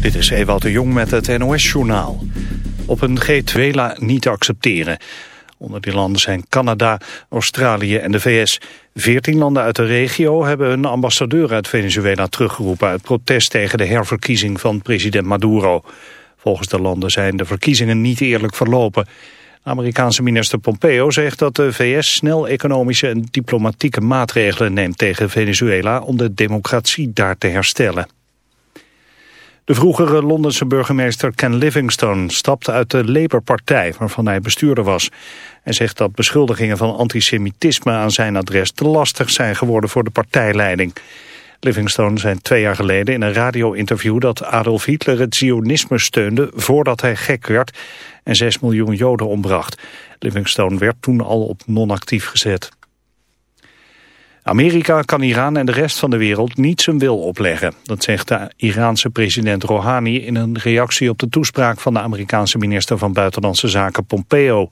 Dit is Ewout de Jong met het NOS-journaal. Op een G2 niet te accepteren. Onder die landen zijn Canada, Australië en de VS. Veertien landen uit de regio hebben een ambassadeur uit Venezuela teruggeroepen... uit protest tegen de herverkiezing van president Maduro. Volgens de landen zijn de verkiezingen niet eerlijk verlopen. Amerikaanse minister Pompeo zegt dat de VS snel economische en diplomatieke maatregelen neemt tegen Venezuela... om de democratie daar te herstellen. De vroegere Londense burgemeester Ken Livingstone stapt uit de Labour-partij waarvan hij bestuurder was. Hij zegt dat beschuldigingen van antisemitisme aan zijn adres te lastig zijn geworden voor de partijleiding. Livingstone zei twee jaar geleden in een radio-interview dat Adolf Hitler het zionisme steunde voordat hij gek werd en 6 miljoen joden ombracht. Livingstone werd toen al op non-actief gezet. Amerika kan Iran en de rest van de wereld niet zijn wil opleggen. Dat zegt de Iraanse president Rouhani in een reactie op de toespraak van de Amerikaanse minister van Buitenlandse Zaken Pompeo.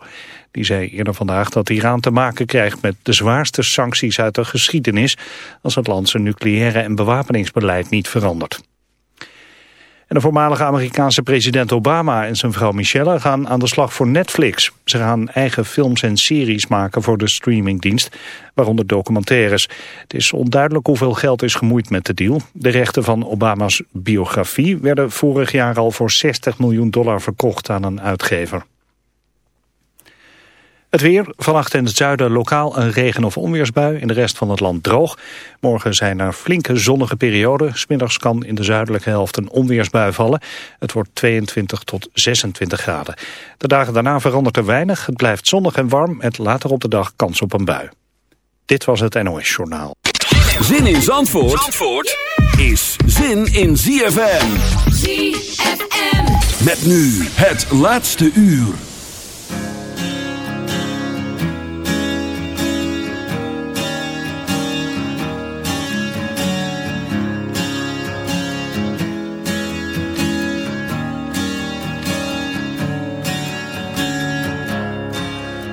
Die zei eerder vandaag dat Iran te maken krijgt met de zwaarste sancties uit de geschiedenis als het land zijn nucleaire en bewapeningsbeleid niet verandert. De voormalige Amerikaanse president Obama en zijn vrouw Michelle gaan aan de slag voor Netflix. Ze gaan eigen films en series maken voor de streamingdienst, waaronder documentaires. Het is onduidelijk hoeveel geld is gemoeid met de deal. De rechten van Obama's biografie werden vorig jaar al voor 60 miljoen dollar verkocht aan een uitgever. Het weer, vannacht in het zuiden lokaal een regen- of onweersbui. In de rest van het land droog. Morgen zijn er flinke zonnige perioden. Smiddags kan in de zuidelijke helft een onweersbui vallen. Het wordt 22 tot 26 graden. De dagen daarna verandert er weinig. Het blijft zonnig en warm met later op de dag kans op een bui. Dit was het NOS Journaal. Zin in Zandvoort, Zandvoort is zin in ZFM. ZFM. Met nu het laatste uur.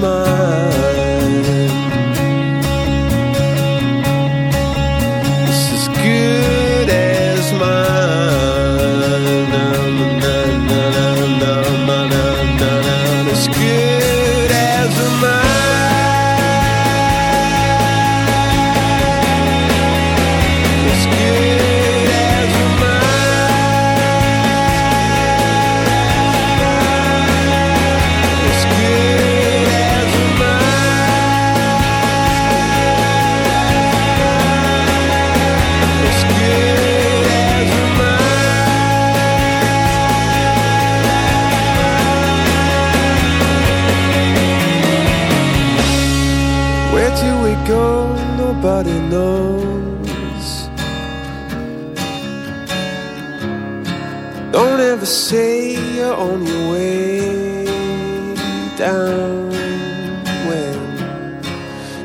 mind.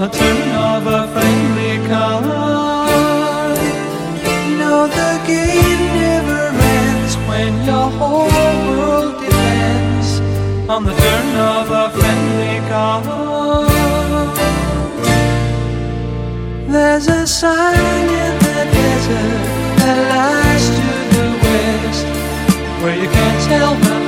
on the turn of a friendly car. No, the game never ends when your whole world depends on the turn of a friendly car. There's a sign in the desert that lies to the west where you can't tell the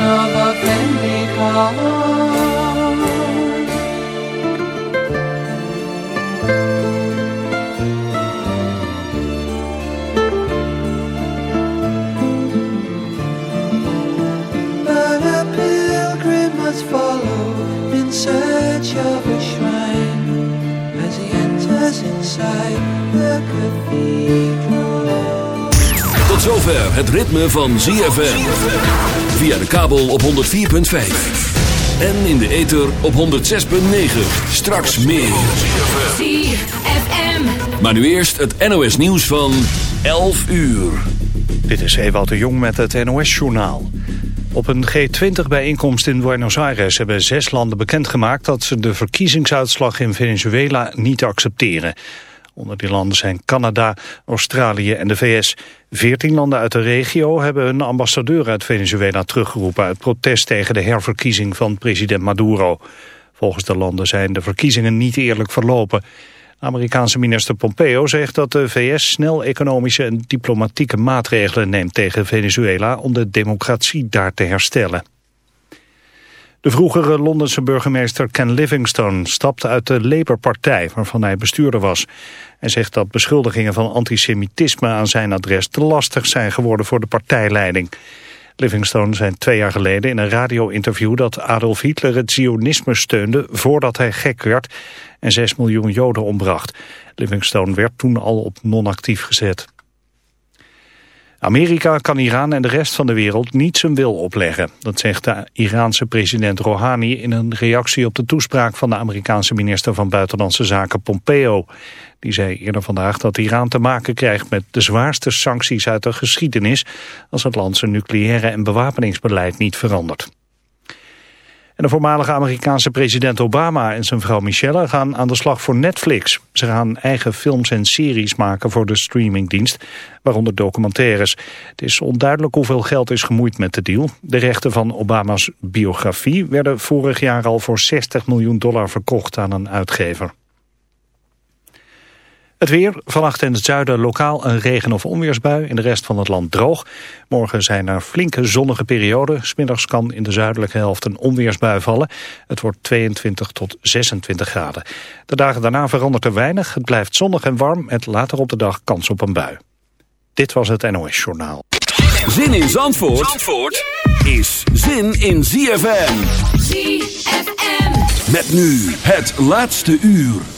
Of a friendly. Het ritme van ZFM. Via de kabel op 104.5. En in de ether op 106.9. Straks meer. ZFM. Maar nu eerst het NOS nieuws van 11 uur. Dit is Ewout de Jong met het NOS-journaal. Op een G20-bijeenkomst in Buenos Aires hebben zes landen bekendgemaakt... dat ze de verkiezingsuitslag in Venezuela niet accepteren. Onder die landen zijn Canada, Australië en de VS. Veertien landen uit de regio hebben hun ambassadeur uit Venezuela teruggeroepen... uit protest tegen de herverkiezing van president Maduro. Volgens de landen zijn de verkiezingen niet eerlijk verlopen... Amerikaanse minister Pompeo zegt dat de VS snel economische en diplomatieke maatregelen neemt tegen Venezuela om de democratie daar te herstellen. De vroegere Londense burgemeester Ken Livingstone stapte uit de Labour-partij waarvan hij bestuurder was. Hij zegt dat beschuldigingen van antisemitisme aan zijn adres te lastig zijn geworden voor de partijleiding. Livingstone zei twee jaar geleden in een radio-interview dat Adolf Hitler het zionisme steunde voordat hij gek werd en 6 miljoen Joden ombracht. Livingstone werd toen al op non-actief gezet. Amerika kan Iran en de rest van de wereld niet zijn wil opleggen. Dat zegt de Iraanse president Rouhani in een reactie op de toespraak van de Amerikaanse minister van Buitenlandse Zaken Pompeo. Die zei eerder vandaag dat Iran te maken krijgt met de zwaarste sancties uit de geschiedenis als het land zijn nucleaire en bewapeningsbeleid niet verandert. En de voormalige Amerikaanse president Obama en zijn vrouw Michelle gaan aan de slag voor Netflix. Ze gaan eigen films en series maken voor de streamingdienst, waaronder documentaires. Het is onduidelijk hoeveel geld is gemoeid met de deal. De rechten van Obama's biografie werden vorig jaar al voor 60 miljoen dollar verkocht aan een uitgever. Het weer, vannacht in het zuiden lokaal een regen- of onweersbui. In de rest van het land droog. Morgen zijn er flinke zonnige perioden. Smiddags kan in de zuidelijke helft een onweersbui vallen. Het wordt 22 tot 26 graden. De dagen daarna verandert er weinig. Het blijft zonnig en warm met later op de dag kans op een bui. Dit was het NOS Journaal. Zin in Zandvoort, Zandvoort is zin in ZFM. ZFM. Met nu het laatste uur.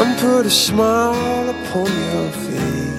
And put a smile upon your face.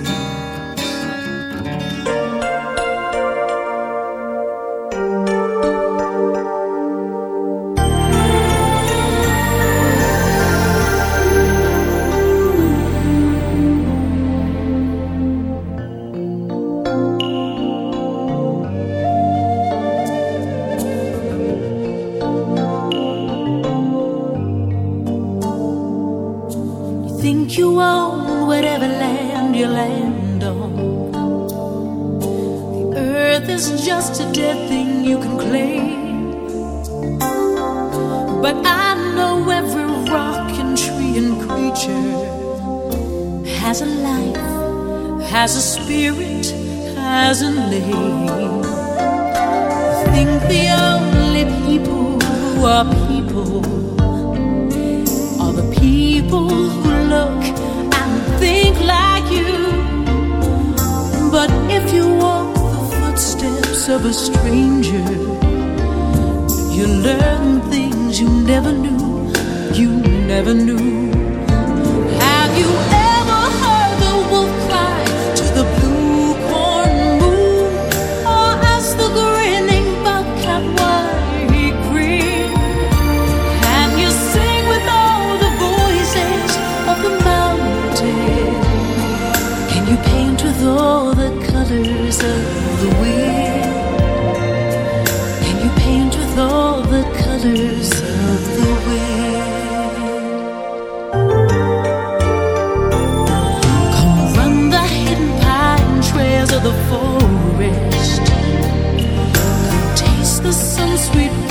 forest. Come taste the sun, sweet.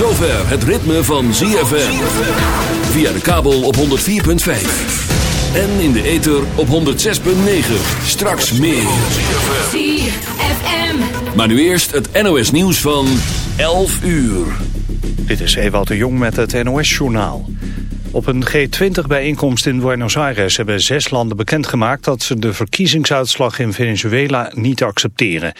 zover het ritme van ZFM. Via de kabel op 104.5. En in de ether op 106.9. Straks meer. ZFM. Maar nu eerst het NOS nieuws van 11 uur. Dit is Ewout de Jong met het NOS-journaal. Op een G20-bijeenkomst in Buenos Aires hebben zes landen bekendgemaakt... dat ze de verkiezingsuitslag in Venezuela niet accepteren.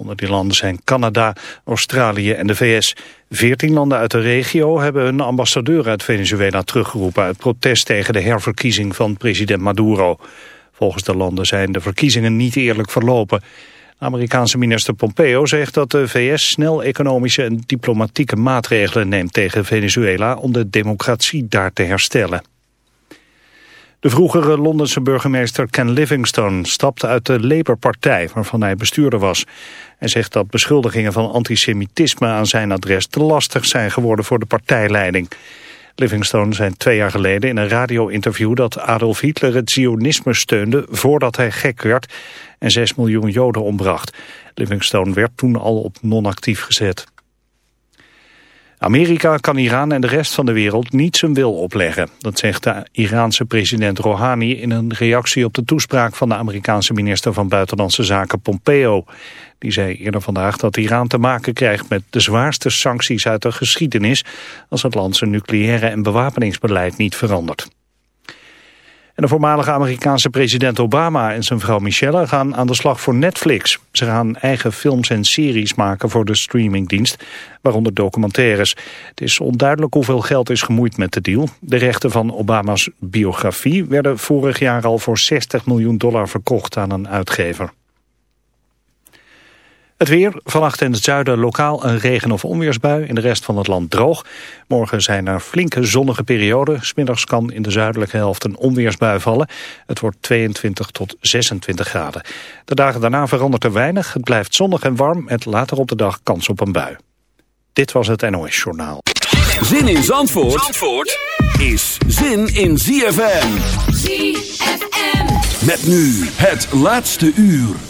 Onder die landen zijn Canada, Australië en de VS. Veertien landen uit de regio hebben hun ambassadeur uit Venezuela teruggeroepen... uit protest tegen de herverkiezing van president Maduro. Volgens de landen zijn de verkiezingen niet eerlijk verlopen... Amerikaanse minister Pompeo zegt dat de VS snel economische en diplomatieke maatregelen neemt tegen Venezuela om de democratie daar te herstellen. De vroegere Londense burgemeester Ken Livingstone stapte uit de Labour-partij waarvan hij bestuurder was. Hij zegt dat beschuldigingen van antisemitisme aan zijn adres te lastig zijn geworden voor de partijleiding. Livingstone zei twee jaar geleden in een radio-interview dat Adolf Hitler het zionisme steunde voordat hij gek werd en 6 miljoen Joden ombracht. Livingstone werd toen al op non-actief gezet. Amerika kan Iran en de rest van de wereld niet zijn wil opleggen. Dat zegt de Iraanse president Rouhani in een reactie op de toespraak van de Amerikaanse minister van Buitenlandse Zaken Pompeo. Die zei eerder vandaag dat Iran te maken krijgt met de zwaarste sancties uit de geschiedenis als het land zijn nucleaire en bewapeningsbeleid niet verandert. De voormalige Amerikaanse president Obama en zijn vrouw Michelle gaan aan de slag voor Netflix. Ze gaan eigen films en series maken voor de streamingdienst, waaronder documentaires. Het is onduidelijk hoeveel geld is gemoeid met de deal. De rechten van Obama's biografie werden vorig jaar al voor 60 miljoen dollar verkocht aan een uitgever. Het weer, vannacht in het zuiden lokaal een regen- of onweersbui. In de rest van het land droog. Morgen zijn er flinke zonnige perioden. Smiddags kan in de zuidelijke helft een onweersbui vallen. Het wordt 22 tot 26 graden. De dagen daarna verandert er weinig. Het blijft zonnig en warm met later op de dag kans op een bui. Dit was het NOS Journaal. Zin in Zandvoort, Zandvoort is zin in ZFM. ZFM. Met nu het laatste uur.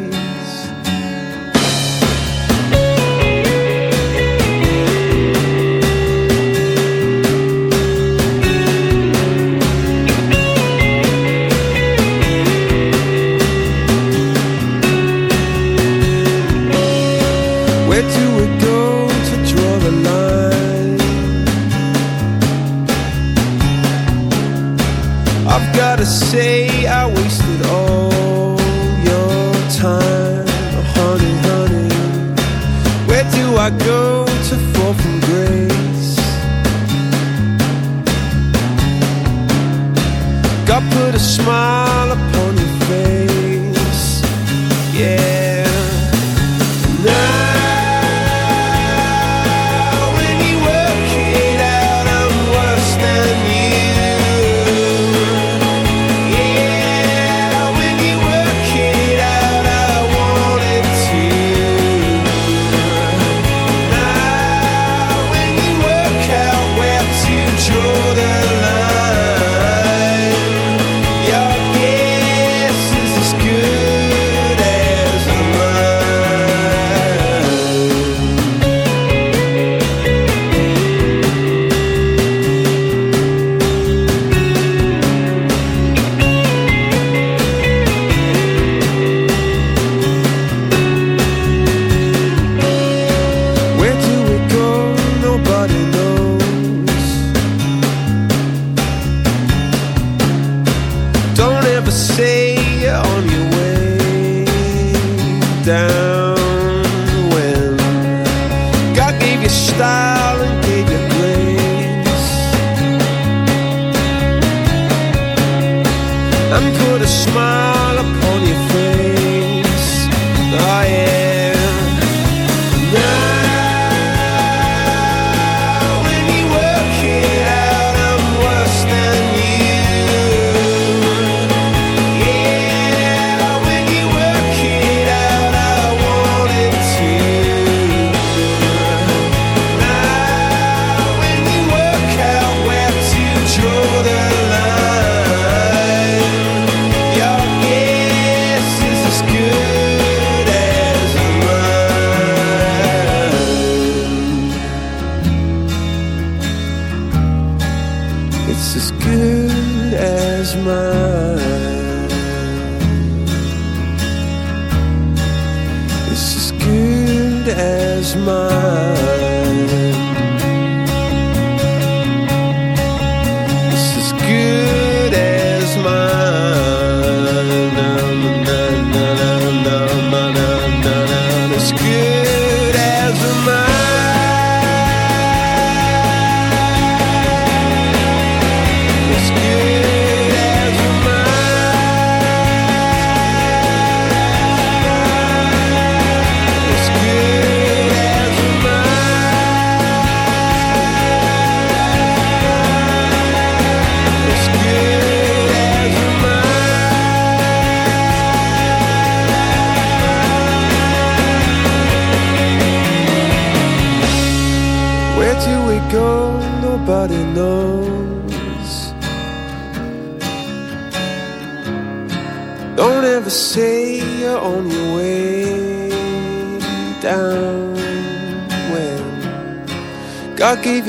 Gotta say I wasted all your time, oh, honey, honey. Where do I go to fall from grace? God put a smile upon your face, yeah.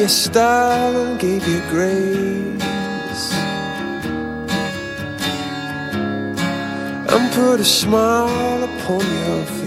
Your style and gave you grace and put a smile upon your face.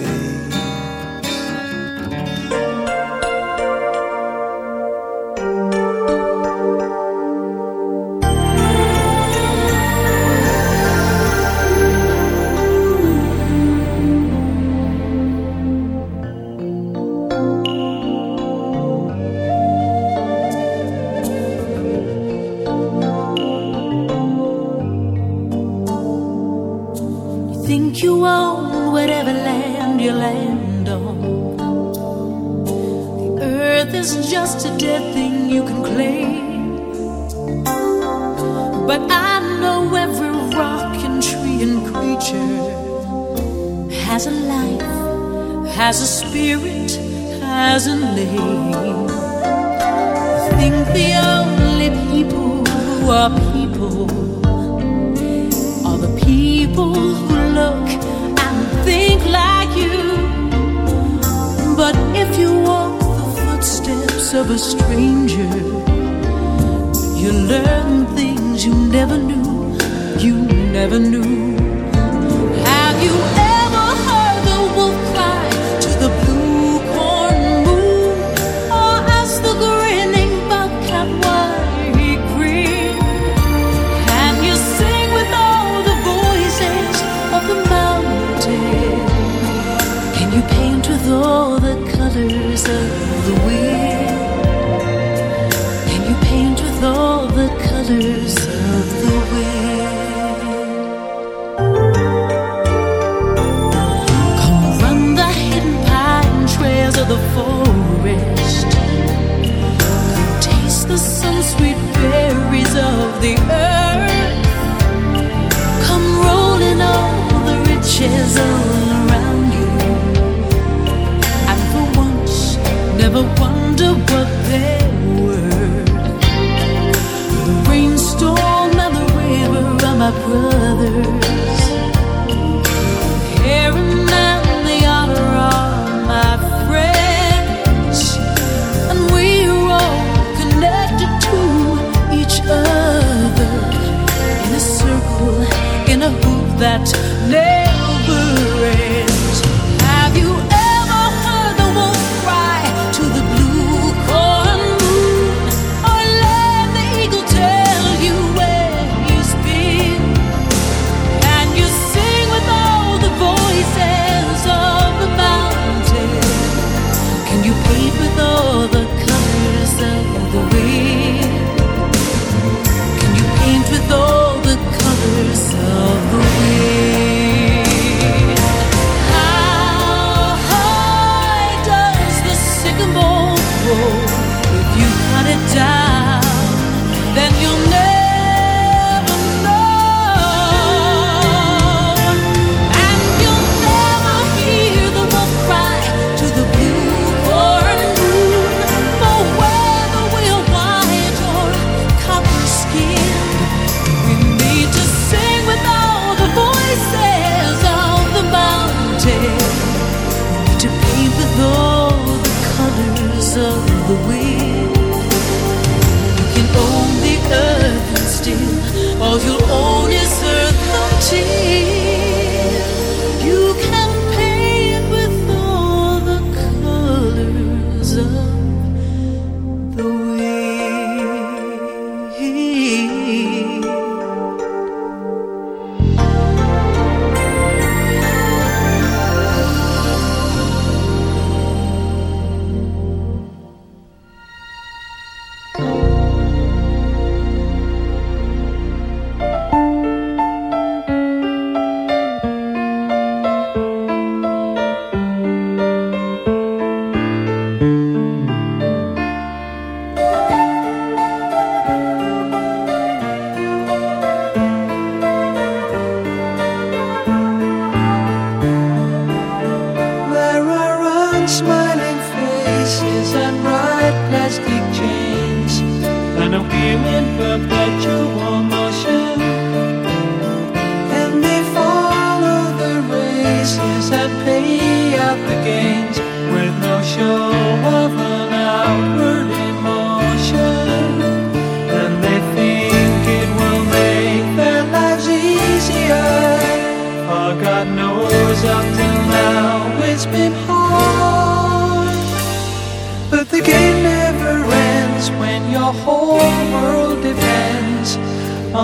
walk the footsteps of a stranger. You learn things you never knew, you never knew. Have you ever? my brothers. Carrying out they honor of my friends. And we are all connected to each other in a circle, in a hoop that.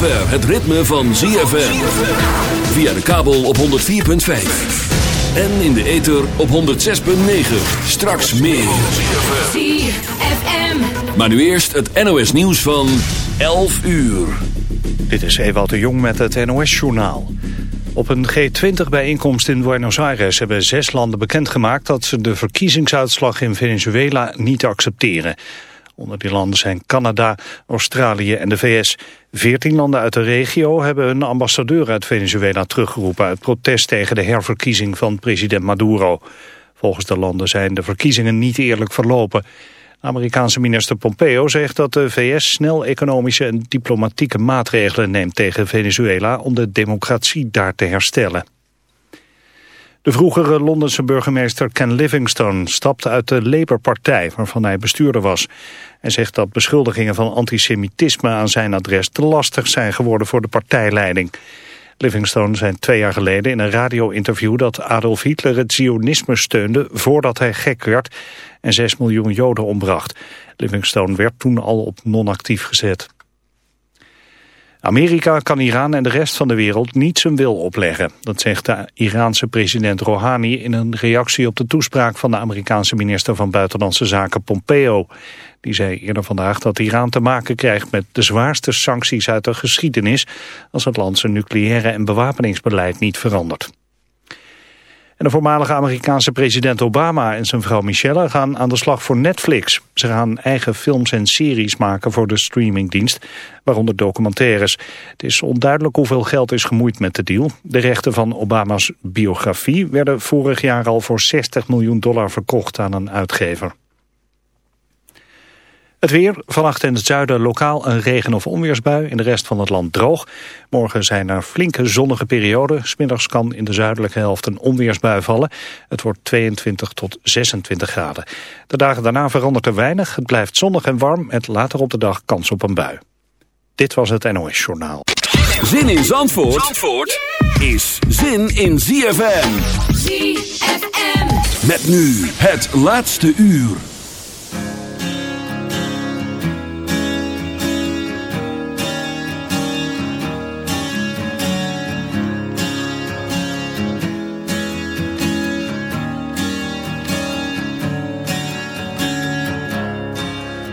Zover het ritme van ZFM. Via de kabel op 104.5. En in de ether op 106.9. Straks meer. ZFM. Maar nu eerst het NOS nieuws van 11 uur. Dit is Ewout de Jong met het NOS-journaal. Op een G20-bijeenkomst in Buenos Aires hebben zes landen bekendgemaakt... dat ze de verkiezingsuitslag in Venezuela niet accepteren. Onder die landen zijn Canada, Australië en de VS. Veertien landen uit de regio hebben hun ambassadeur uit Venezuela teruggeroepen... uit protest tegen de herverkiezing van president Maduro. Volgens de landen zijn de verkiezingen niet eerlijk verlopen... Amerikaanse minister Pompeo zegt dat de VS snel economische en diplomatieke maatregelen neemt tegen Venezuela om de democratie daar te herstellen. De vroegere Londense burgemeester Ken Livingstone stapte uit de Labour-partij waarvan hij bestuurder was. Hij zegt dat beschuldigingen van antisemitisme aan zijn adres te lastig zijn geworden voor de partijleiding. Livingstone zei twee jaar geleden in een radio-interview dat Adolf Hitler het zionisme steunde voordat hij gek werd en 6 miljoen Joden ombracht. Livingstone werd toen al op non-actief gezet. Amerika kan Iran en de rest van de wereld niet zijn wil opleggen. Dat zegt de Iraanse president Rouhani in een reactie op de toespraak van de Amerikaanse minister van Buitenlandse Zaken Pompeo. Die zei eerder vandaag dat Iran te maken krijgt met de zwaarste sancties uit de geschiedenis als het land zijn nucleaire en bewapeningsbeleid niet verandert. En de voormalige Amerikaanse president Obama en zijn vrouw Michelle gaan aan de slag voor Netflix. Ze gaan eigen films en series maken voor de streamingdienst, waaronder documentaires. Het is onduidelijk hoeveel geld is gemoeid met de deal. De rechten van Obama's biografie werden vorig jaar al voor 60 miljoen dollar verkocht aan een uitgever. Het weer, vannacht in het zuiden lokaal een regen- of onweersbui. In de rest van het land droog. Morgen zijn er flinke zonnige perioden. Smiddags kan in de zuidelijke helft een onweersbui vallen. Het wordt 22 tot 26 graden. De dagen daarna verandert er weinig. Het blijft zonnig en warm met later op de dag kans op een bui. Dit was het NOS Journaal. Zin in Zandvoort, Zandvoort is zin in ZFM. ZFM. Met nu het laatste uur.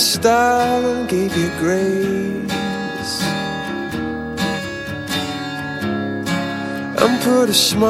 style and gave you grace and put a smile.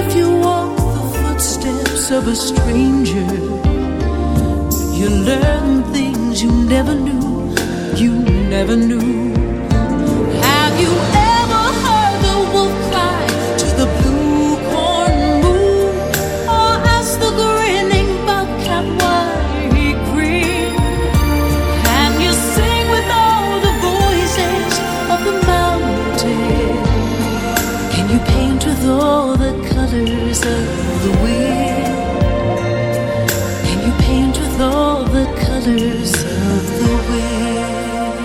if you walk the footsteps of a stranger, you learn things you never knew, you never knew. of the and you paint with all the colors of the wind.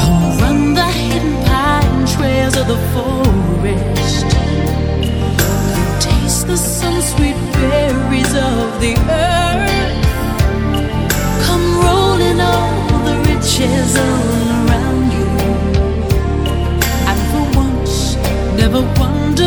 Come run the hidden pine trails of the forest. Come taste the sun sweet berries of the earth. Come all the riches of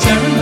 cemetery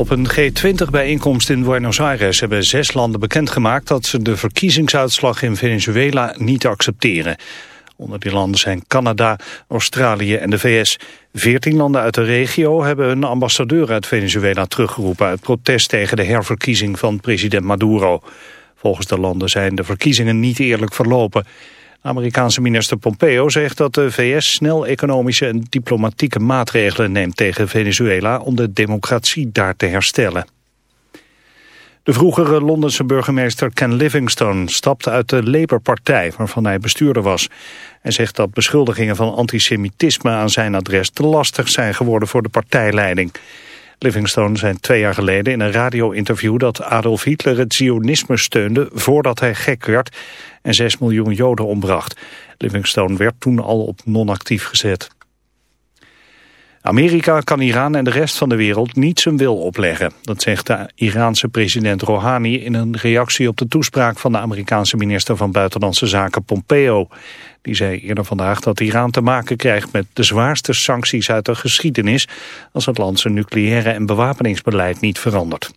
Op een G20-bijeenkomst in Buenos Aires hebben zes landen bekendgemaakt... dat ze de verkiezingsuitslag in Venezuela niet accepteren. Onder die landen zijn Canada, Australië en de VS. Veertien landen uit de regio hebben hun ambassadeur uit Venezuela teruggeroepen... uit protest tegen de herverkiezing van president Maduro. Volgens de landen zijn de verkiezingen niet eerlijk verlopen... Amerikaanse minister Pompeo zegt dat de VS snel economische en diplomatieke maatregelen neemt tegen Venezuela om de democratie daar te herstellen. De vroegere Londense burgemeester Ken Livingstone stapte uit de Labour-partij waarvan hij bestuurder was. Hij zegt dat beschuldigingen van antisemitisme aan zijn adres te lastig zijn geworden voor de partijleiding. Livingstone zei twee jaar geleden in een radio-interview dat Adolf Hitler het zionisme steunde voordat hij gek werd en 6 miljoen Joden ombracht. Livingstone werd toen al op non-actief gezet. Amerika kan Iran en de rest van de wereld niet zijn wil opleggen. Dat zegt de Iraanse president Rouhani in een reactie op de toespraak van de Amerikaanse minister van Buitenlandse Zaken Pompeo. Die zei eerder vandaag dat Iran te maken krijgt met de zwaarste sancties uit de geschiedenis als het land zijn nucleaire en bewapeningsbeleid niet verandert.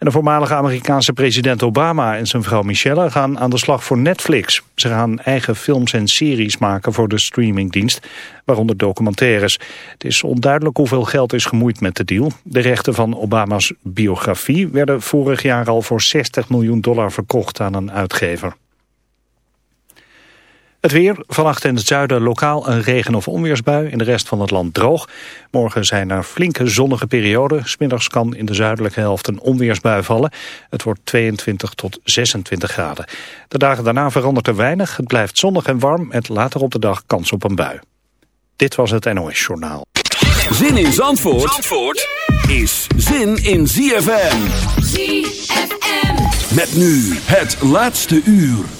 En de voormalige Amerikaanse president Obama en zijn vrouw Michelle gaan aan de slag voor Netflix. Ze gaan eigen films en series maken voor de streamingdienst, waaronder documentaires. Het is onduidelijk hoeveel geld is gemoeid met de deal. De rechten van Obama's biografie werden vorig jaar al voor 60 miljoen dollar verkocht aan een uitgever. Het weer, vannacht in het zuiden lokaal een regen- of onweersbui. In de rest van het land droog. Morgen zijn er flinke zonnige perioden. Smiddags kan in de zuidelijke helft een onweersbui vallen. Het wordt 22 tot 26 graden. De dagen daarna verandert er weinig. Het blijft zonnig en warm met later op de dag kans op een bui. Dit was het NOS Journaal. Zin in Zandvoort, Zandvoort is zin in ZFM. ZFM. Met nu het laatste uur.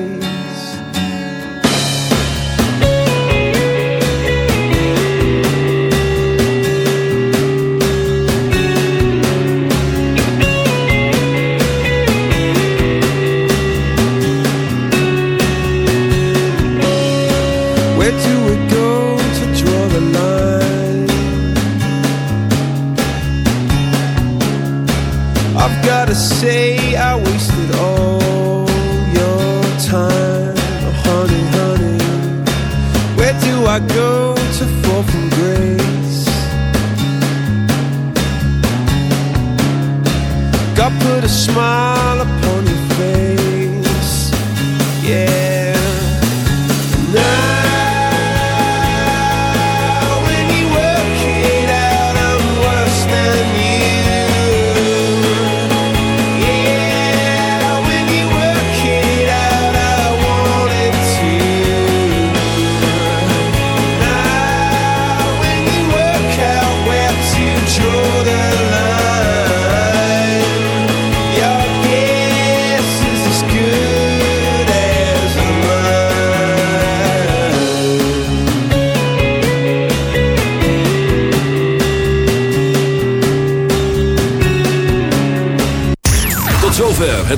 Smile